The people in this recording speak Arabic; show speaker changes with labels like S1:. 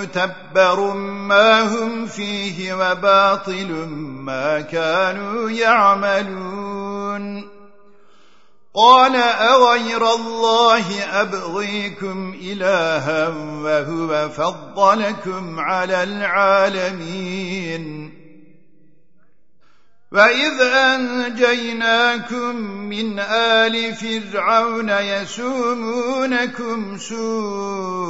S1: متبر ما هم فيه وباطل ما كانوا يعملون قال أغير الله أبغيكم إلها وهو فضلكم على العالمين وَإِذْ أَنْجَيْنَاكُمْ مِنْ آلِ فِرْعَوْنَ يَسُومُونَكُمْ سُوءَ